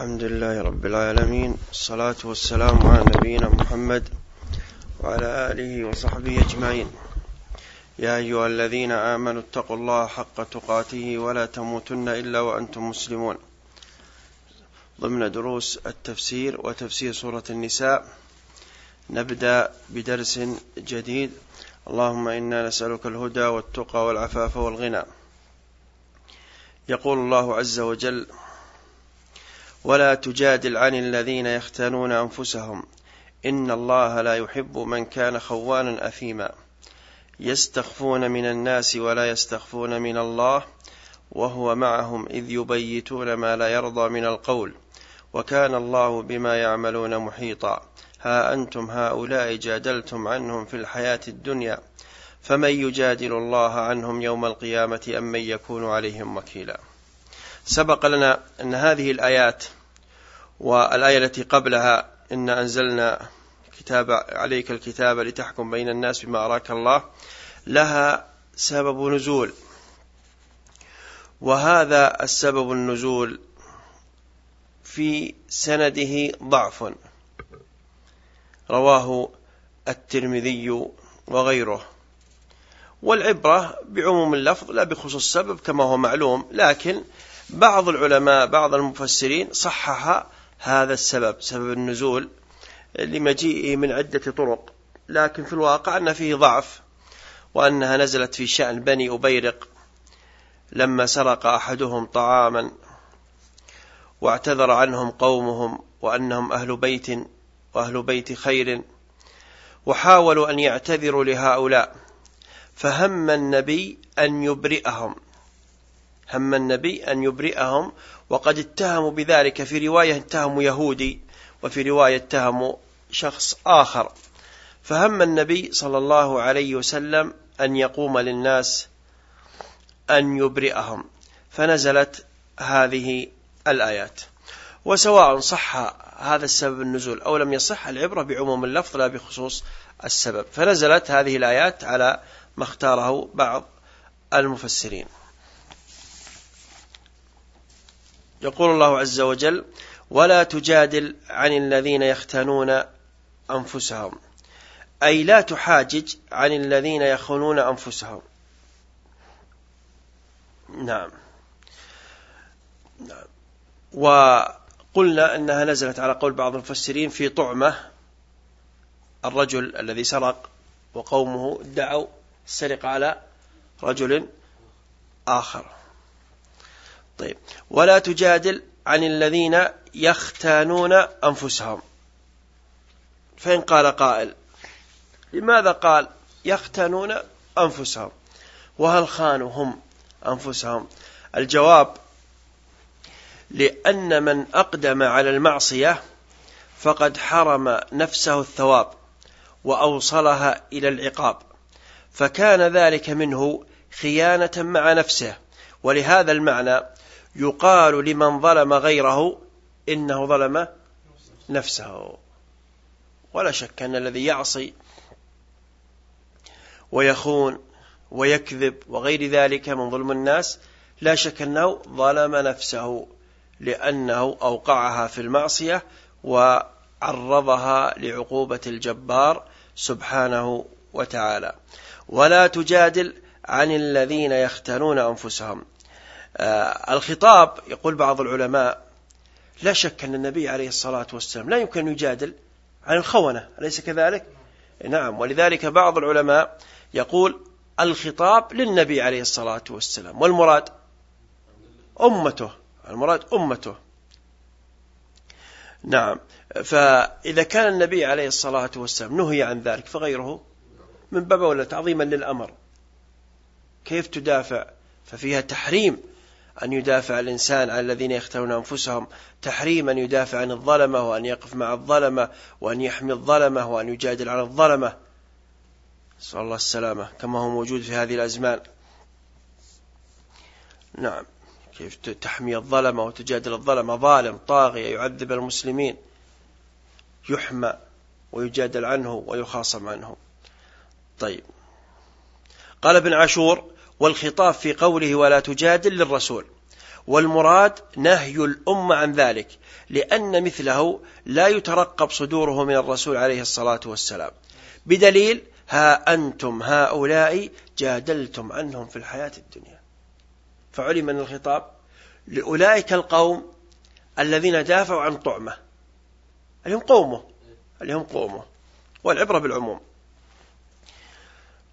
الحمد لله رب العالمين الصلاة والسلام على نبينا محمد وعلى آله وصحبه أجمعين. يا أيها الذين آمنوا اتقوا الله حق تقاته ولا تموتن إلا وأنتم مسلمون. ضمن دروس التفسير وتفسير سورة النساء نبدأ بدرس جديد. اللهم إنا نسألك الهدى والتقى والعفاف والغنى. يقول الله عز وجل ولا تجادل عن الذين يختانون أنفسهم. إن الله لا يحب من كان خوانا أثيما. يستخفون من الناس ولا يستخفون من الله وهو معهم إذ يبيتون ما لا يرضى من القول. وكان الله بما يعملون محيطا. ها أنتم هؤلاء جادلتم عنهم في الحياة الدنيا. فمن يجادل الله عنهم يوم القيامة أم من يكون عليهم وكيلا؟ سبق لنا أن هذه الآيات والآية التي قبلها إن أنزلنا كتاب عليك الكتاب لتحكم بين الناس بما أراك الله لها سبب نزول. وهذا السبب النزول في سنده ضعف. رواه الترمذي وغيره. والعبرة بعموم اللفظ لا بخصوص السبب كما هو معلوم لكن بعض العلماء بعض المفسرين صحح هذا السبب سبب النزول لمجيئه من عدة طرق. لكن في الواقع أن فيه ضعف وأنها نزلت في شأن بني أبيرق لما سرق أحدهم طعاما واعتذر عنهم قومهم وأنهم أهل بيت وأهل بيت خير وحاولوا أن يعتذروا لهؤلاء فهم النبي أن يبرئهم. هم النبي أن يبرئهم وقد اتهموا بذلك في رواية اتهموا يهودي وفي رواية اتهموا شخص آخر. فهم النبي صلى الله عليه وسلم أن يقوم للناس أن يبرئهم. فنزلت هذه الآيات. وسواء صح هذا السبب النزول أو لم يصح العبرة بعموم اللفظ لا بخصوص السبب. فنزلت هذه الآيات على ما اختاره بعض المفسرين. يقول الله عز وجل ولا تجادل عن الذين يختنون أنفسهم. أي لا تحاجج عن الذين يخونون أنفسهم. نعم. نعم. وقلنا أنها نزلت على قول بعض المفسرين في طعمة. الرجل الذي سرق وقومه دعوا السرقة على رجل آخر. طيب. ولا تجادل عن الذين يختانون أنفسهم. فإن قال قائل لماذا قال يختانون أنفسهم؟ وهل خانوا هم أنفسهم؟ الجواب لأن من أقدم على المعصية فقد حرم نفسه الثواب وأوصلها إلى العقاب. فكان ذلك منه خيانة مع نفسه. ولهذا المعنى يقال لمن ظلم غيره إنه ظلم نفسه. ولا شك أن الذي يعصي ويخون ويكذب وغير ذلك من ظلم الناس لا شك أنه ظلم نفسه لأنه أوقعها في المعصية وعرضها لعقوبة الجبار سبحانه وتعالى. ولا تجادل عن الذين يختنون أنفسهم. الخطاب يقول بعض العلماء لا شك أن النبي عليه الصلاة والسلام لا يمكن أن يجادل عن الخونة أليس كذلك؟ نعم ولذلك بعض العلماء يقول الخطاب للنبي عليه الصلاة والسلام والمراد أمته المراد أمته. نعم فإذا كان النبي عليه الصلاة والسلام نهي عن ذلك فغيره من باب ولا تعظيما للأمر. كيف تدافع؟ ففيها تحريم أن يدافع الإنسان عن الذين يختارون أنفسهم تحريم أن يدافع عن الظلمة وأن يقف مع الظلمة وأن يحمي الظلمة وأن يجادل على الظلمة. نسأل الله السلامة كما هو موجود في هذه الأزمان. نعم. كيف تحمي الظلمة وتجادل الظلمة؟ ظالم طاغية يعذب المسلمين. يحمى ويجادل عنه ويخاصم عنه. طيب. قال ابن عاشور والخطاب في قوله ولا تجادل للرسول. والمراد نهي الأمة عن ذلك لأن مثله لا يترقب صدوره من الرسول عليه الصلاة والسلام. بدليل ها أنتم هؤلاء جادلتم عنهم في الحياة الدنيا. فعلم من الخطاب لأولئك القوم الذين دافعوا عن طعمة. اليوم قومه اليوم قومه والعبرة بالعموم.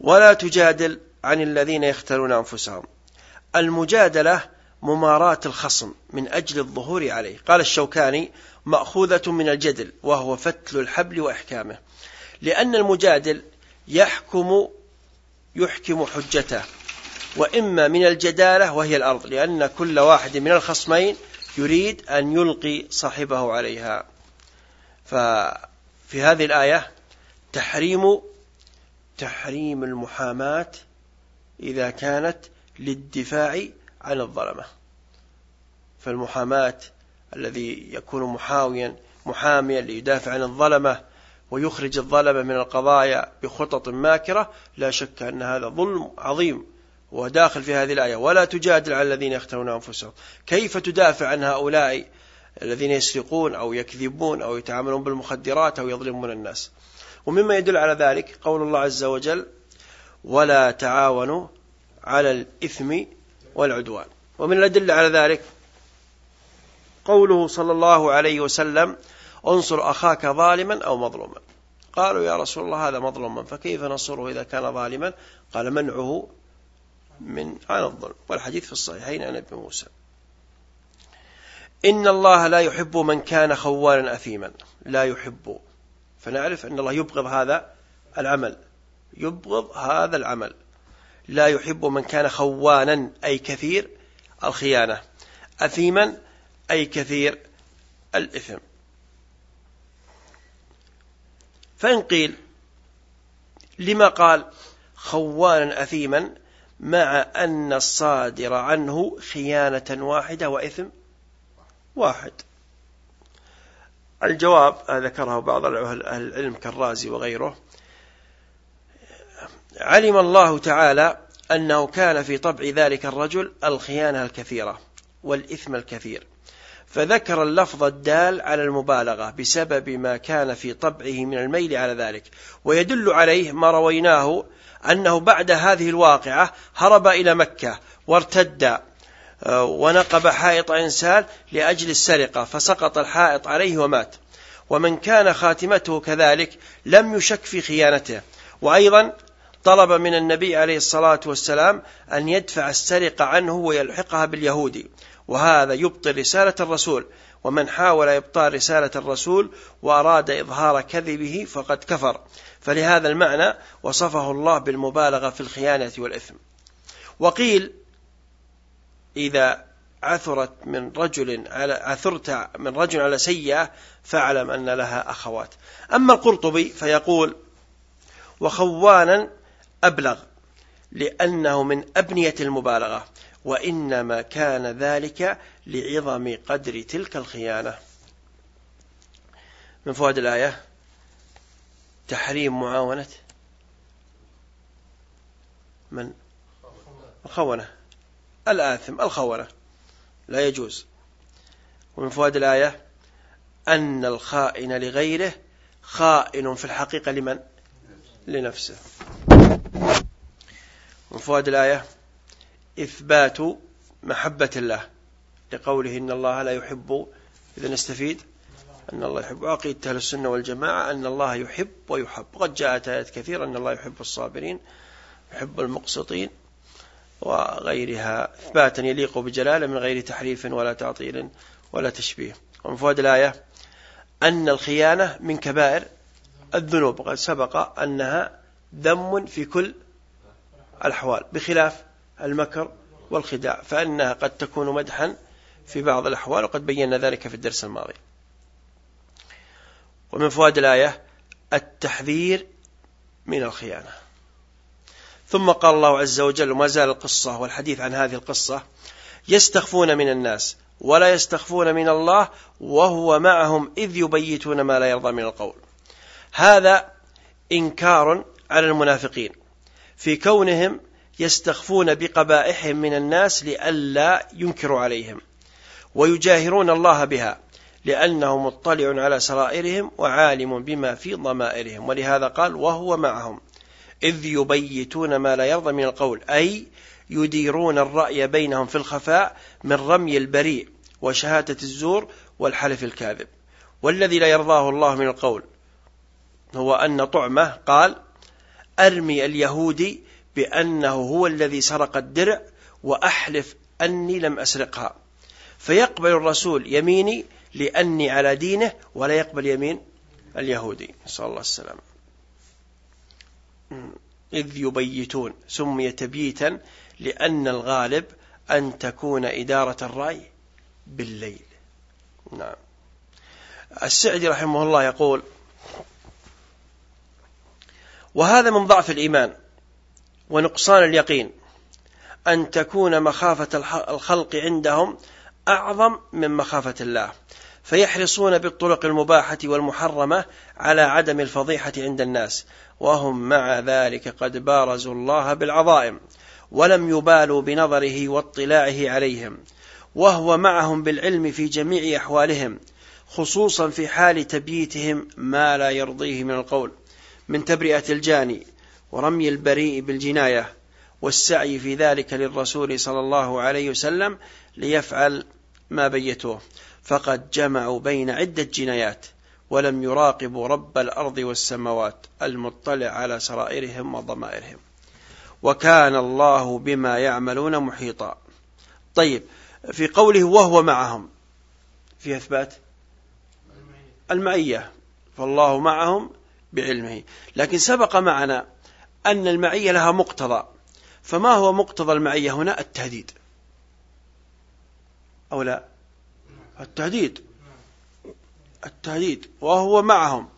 ولا تجادل عن الذين يختارون أنفسهم. المجادلة مماراة الخصم من أجل الظهور عليه. قال الشوكاني مأخوذة من الجدل وهو فتل الحبل وإحكامه. لأن المجادل يحكم يحكم حجته وإما من الجدالة وهي الأرض لأن كل واحد من الخصمين يريد أن يلقي صاحبه عليها. ففي هذه الآية تحريم تحريم المحاماة إذا كانت للدفاع عن الظلمة. فالمحاماة الذي يكون محاويا محاميا ليدافع عن الظلمة ويخرج الظلمة من القضايا بخطط ماكرة لا شك أن هذا ظلم عظيم وداخل في هذه الآية. ولا تجادل على الذين يختارون أنفسهم. كيف تدافع عن هؤلاء الذين يسرقون أو يكذبون أو يتعاملون بالمخدرات أو يظلمون الناس؟ ومما يدل على ذلك قول الله عز وجل ولا تعاونوا على الإثم والعدوان. ومن الأدلة على ذلك قوله صلى الله عليه وسلم انصر أخاك ظالما أو مظلوما. قالوا يا رسول الله هذا مظلوما فكيف نصره إذا كان ظالما؟ قال منعه من عن الظلم. والحديث في الصحيحين عن أبي موسى. إن الله لا يحب من كان خوانا أثيما. لا يحب. فنعرف أن الله يبغض هذا العمل. يبغض هذا العمل. لا يحب من كان خوانا أي كثير الخيانة. أثيما أي كثير الإثم. فإن قيل لما قال خوانا أثيما مع أن الصادر عنه خيانة واحدة وإثم واحد. الجواب ذكره بعض أهل العلم كالرازي وغيره علم الله تعالى أنه كان في طبع ذلك الرجل الخيانة الكثيرة والإثم الكثير. فذكر اللفظ الدال على المبالغة بسبب ما كان في طبعه من الميل على ذلك. ويدل عليه ما رويناه أنه بعد هذه الواقعة هرب إلى مكة وارتد آه، ونقب حائط إنسان لأجل السرقة فسقط الحائط عليه ومات. ومن كان خاتمته كذلك لم يشك في خيانته. وأيضا طلب من النبي عليه الصلاة والسلام أن يدفع السرقة عنه ويلحقها باليهودي وهذا يبطل رسالة الرسول ومن حاول إبطال رسالة الرسول وأراد إظهار كذبه فقد كفر. فلهذا المعنى وصفه الله بالمبالغة في الخيانة والإثم. وقيل إذا عثرت من رجل على عثرت من رجل على سيئة فاعلم أن لها أخوات. أما القرطبي فيقول وخوانا أبلغ لأنه من أبنية المبالغة وإنما كان ذلك لعظم قدر تلك الخيانة. من فوائد الآية؟ تحريم معاونة من؟ الخونة. الآثم الخونة. لا يجوز. ومن فوائد الآية؟ أن الخائن لغيره خائن في الحقيقة لمن؟ لنفسه. من فوائد الآية إثبات محبة الله لقوله إن الله لا يحب إذا نستفيد أن الله يحب. عقيدة أهل السنة والجماعة أن الله يحب ويحب. وقد جاءت آيات كثيرة أن الله يحب الصابرين يحب المقسطين وغيرها. إثباتا يليق بجلاله من غير تحريف ولا تعطيل ولا تشبيه. ومن فوائد الآية أن الخيانة من كبائر الذنوب. قد سبق أنها ذم في كل الأحوال بخلاف المكر والخداع فإنها قد تكون مدحا في بعض الأحوال وقد بينا ذلك في الدرس الماضي. ومن فوائد الآية التحذير من الخيانة. ثم قال الله عز وجل وما زال القصة والحديث عن هذه القصة يستخفون من الناس ولا يستخفون من الله وهو معهم إذ يبيتون ما لا يرضى من القول. هذا إنكار على المنافقين. في كونهم يستخفون بقبائحهم من الناس لئلا ينكروا عليهم. ويجاهرون الله بها لأنه مطلع على سرائرهم وعالم بما في ضمائرهم. ولهذا قال وهو معهم. إذ يبيتون ما لا يرضى من القول. أي يديرون الرأي بينهم في الخفاء من رمي البريء وشهادة الزور والحلف الكاذب. والذي لا يرضاه الله من القول هو أن طعمة قال أرمي اليهودي بأنه هو الذي سرق الدرع وأحلف أني لم أسرقها. فيقبل الرسول يميني لأني على دينه ولا يقبل يمين اليهودي. صلى الله عليه وسلم إذ يبيتون سمي تبييتا لأن الغالب أن تكون إدارة الرأي بالليل. نعم. السعدي رحمه الله يقول وهذا من ضعف الإيمان ونقصان اليقين. أن تكون مخافة الخلق عندهم أعظم من مخافة الله. فيحرصون بالطرق المباحة والمحرمة على عدم الفضيحة عند الناس. وهم مع ذلك قد بارزوا الله بالعظائم ولم يبالوا بنظره واطلاعه عليهم. وهو معهم بالعلم في جميع أحوالهم خصوصا في حال تبييتهم ما لا يرضيه من القول. من تبرئة الجاني ورمي البريء بالجناية والسعي في ذلك للرسول صلى الله عليه وسلم ليفعل ما بيتوه فقد جمعوا بين عدة جنايات ولم يراقبوا رب الأرض والسماوات المطلع على سرائرهم وضمائرهم. وكان الله بما يعملون محيطا. طيب في قوله وهو معهم في إثبات؟ المعية. فالله معهم بعلمه. لكن سبق معنا أن المعية لها مقتضى. فما هو مقتضى المعية هنا؟ التهديد. أو لا؟ التهديد. التهديد. وهو معهم.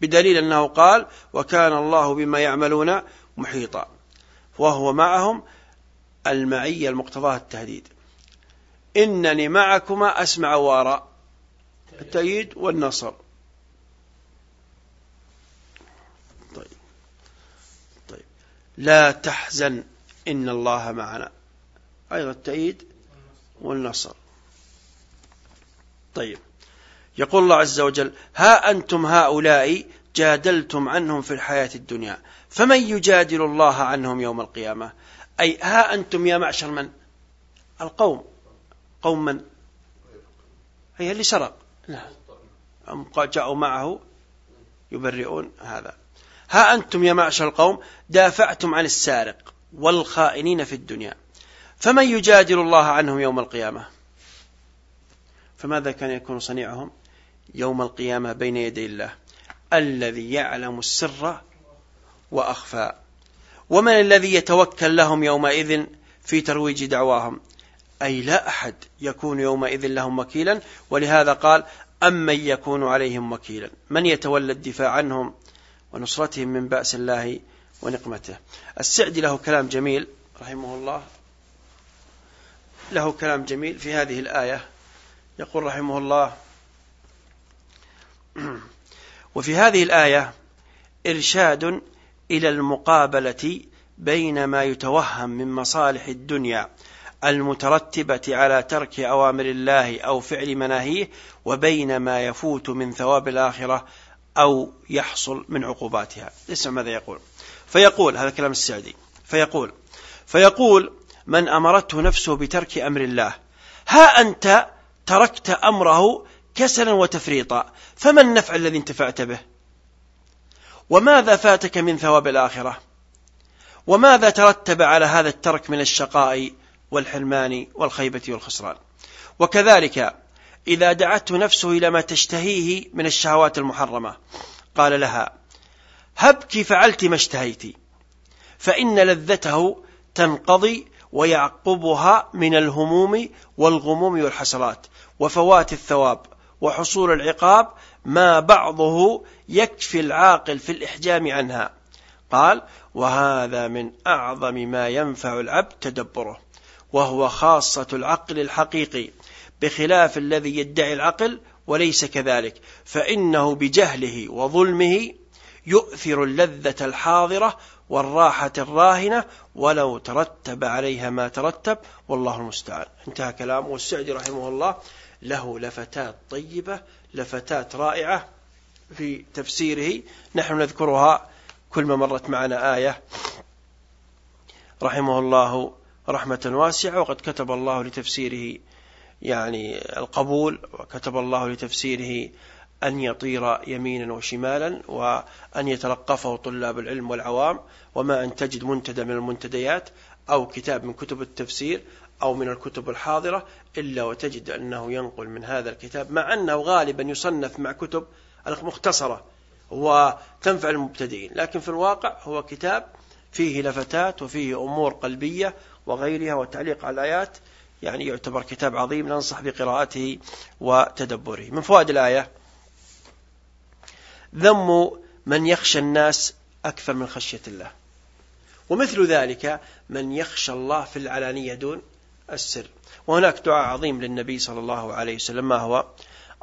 بدليل أنه قال وكان الله بما يعملون محيطا. وهو معهم المعية المقتضاه التهديد. إنني معكما أسمع وأرى. التأييد والنصر طيب طيب لا تحزن إن الله معنا. أيضا التأييد والنصر. طيب. يقول الله عز وجل ها أنتم هؤلاء جادلتم عنهم في الحياة الدنيا فمن يجادل الله عنهم يوم القيامة؟ أي ها أنتم يا معشر من؟ القوم. قوم من؟ هي اللي سرق. أم جاءوا معه يبرئون هذا. ها أنتم يا معشر القوم دافعتم عن السارق والخائنين في الدنيا. فمن يجادل الله عنهم يوم القيامة؟ فماذا كان يكون صنيعهم يوم القيامة بين يدي الله؟ الذي يعلم السر وأخفى. ومن الذي يتوكل لهم يومئذ في ترويج دعواهم؟ أي لا أحد يكون يومئذ لهم وكيلا ولهذا قال أمن يكون عليهم وكيلا. من يتولى الدفاع عنهم؟ ونصرتهم من بأس الله ونقمته. السعدي له كلام جميل رحمه الله. له كلام جميل في هذه الآية. يقول رحمه الله وفي هذه الآية إرشاد إلى المقابلة بين ما يتوهم من مصالح الدنيا المترتبة على ترك أوامر الله أو فعل مناهيه وبين ما يفوت من ثواب الآخرة أو يحصل من عقوباتها. اسمع ماذا يقول. فيقول هذا كلام السعدي. فيقول فيقول من أمرته نفسه بترك أمر الله ها أنت تركت أمره كسلا وتفريطا فما النفع الذي انتفعت به؟ وماذا فاتك من ثواب الآخرة؟ وماذا ترتب على هذا الترك من الشقاء والحرمان والخيبة والخسران؟ وكذلك إذا دعته نفسه إلى ما تشتهيه من الشهوات المحرمة. قال لها هبك فعلت ما اشتهيت فإن لذته تنقضي ويعقبها من الهموم والغموم والحسرات وفوات الثواب وحصول العقاب ما بعضه يكفي العاقل في الإحجام عنها. قال وهذا من أعظم ما ينفع العبد تدبره وهو خاصة العقل الحقيقي. بخلاف الذي يدعي العقل وليس كذلك. فإنه بجهله وظلمه يؤثر اللذة الحاضرة والراحة الراهنة ولو ترتب عليها ما ترتب. والله المستعان. انتهى كلامه والسعدي رحمه الله له لفتات طيبة لفتات رائعة في تفسيره. نحن نذكرها كل ما مرت معنا آية. رحمه الله رحمة واسعة. وقد كتب الله لتفسيره يعني القبول وكتب الله لتفسيره أن يطير يمينا وشمالا وأن يتلقفه طلاب العلم والعوام وما أن تجد منتدى من المنتديات أو كتاب من كتب التفسير أو من الكتب الحاضرة إلا وتجد أنه ينقل من هذا الكتاب مع أنه غالبا يصنف مع كتب المختصرة وتنفع المبتدئين. لكن في الواقع هو كتاب فيه لفتات وفيه أمور قلبية وغيرها وتعليق على الآيات يعني يعتبر كتاب عظيم ننصح بقراءته وتدبره. من فوائد الآية ذم من يخشى الناس أكثر من خشية الله. ومثل ذلك من يخشى الله في العلانية دون السر. وهناك دعاء عظيم للنبي صلى الله عليه وسلم. ما هو؟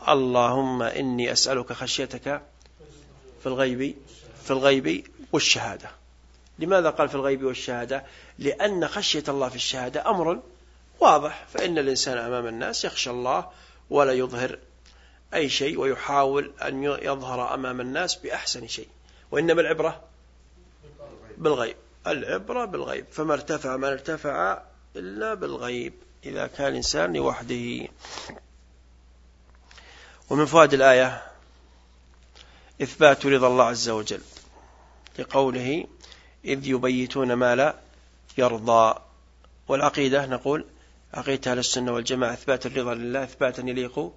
اللهم إني أسألك خشيتك في الغيب في الغيب والشهادة. لماذا قال في الغيب والشهادة؟ لأن خشية الله في الشهادة أمر واضح. فإن الإنسان أمام الناس يخشى الله ولا يظهر أي شيء ويحاول أن يظهر أمام الناس بأحسن شيء. وإنما العبرة بالغيب. العبرة بالغيب. فما ارتفع ما ارتفع إلا بالغيب. إذا كان الإنسان لوحده. ومن فوائد الآية إثبات رضا الله عز وجل. لقوله إذ يبيتون ما لا يرضى. والعقيدة نقول عقيدة أهل السنة والجماعة إثبات الرضا لله إثباتا يليق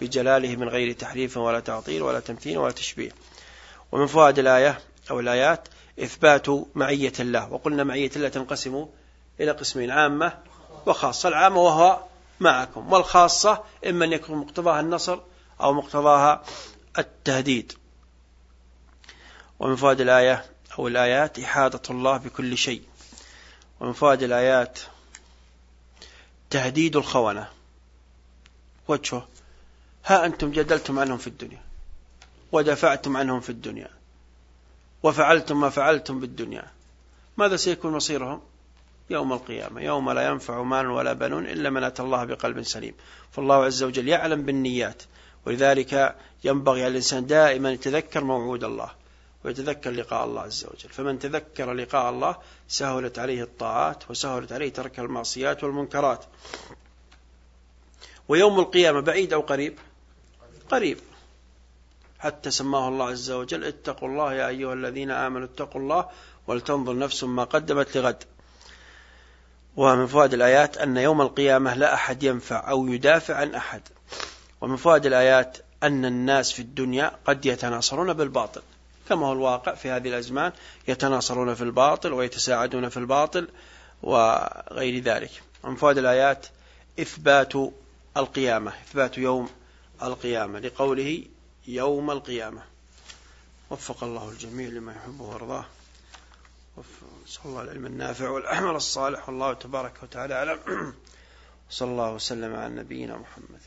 بجلاله من غير تحريف ولا تعطيل ولا تمثيل ولا تشبيه. ومن فوائد الآية أو الآيات إثبات معية الله. وقلنا معية الله تنقسم إلى قسمين عامة وخاصة. العامة وهو معكم والخاصة إما أن يكون مقتضاها النصر أو مقتضاها التهديد. ومن فوائد الآية أو الآيات إحاطة الله بكل شيء. ومن فوائد الآيات تهديد الخونة. وجهه. ها أنتم جدلتم عنهم في الدنيا. ودفعتم عنهم في الدنيا. وفعلتم ما فعلتم بالدنيا. ماذا سيكون مصيرهم؟ يوم القيامة. يوم لا ينفع مال ولا بنون إلا من أتى الله بقلب سليم. فالله عز وجل يعلم بالنيات. ولذلك ينبغي على الإنسان دائما يتذكر موعود الله. ويتذكر لقاء الله عز وجل. فمن تذكر لقاء الله سهلت عليه الطاعات وسهلت عليه ترك المعصيات والمنكرات. ويوم القيامة بعيد أو قريب؟ قريب. حتى سماه الله عز وجل اتقوا الله يا أيها الذين آمنوا اتقوا الله ولتنظر نفس ما قدمت لغد. ومن فوائد الآيات أن يوم القيامة لا أحد ينفع أو يدافع عن أحد. ومن فوائد الآيات أن الناس في الدنيا قد يتناصرون بالباطل. كما هو الواقع في هذه الأزمان يتناصرون في الباطل ويتساعدون في الباطل وغير ذلك. ومن فوائد الآيات إثبات القيامة إثبات يوم القيامة لقوله يوم القيامة. وفق الله الجميع لما يحبه ويرضاه. نسأل الله العلم النافع والأعمال الصالح. والله تبارك وتعالى أعلم. صلى الله وسلم على نبينا محمد.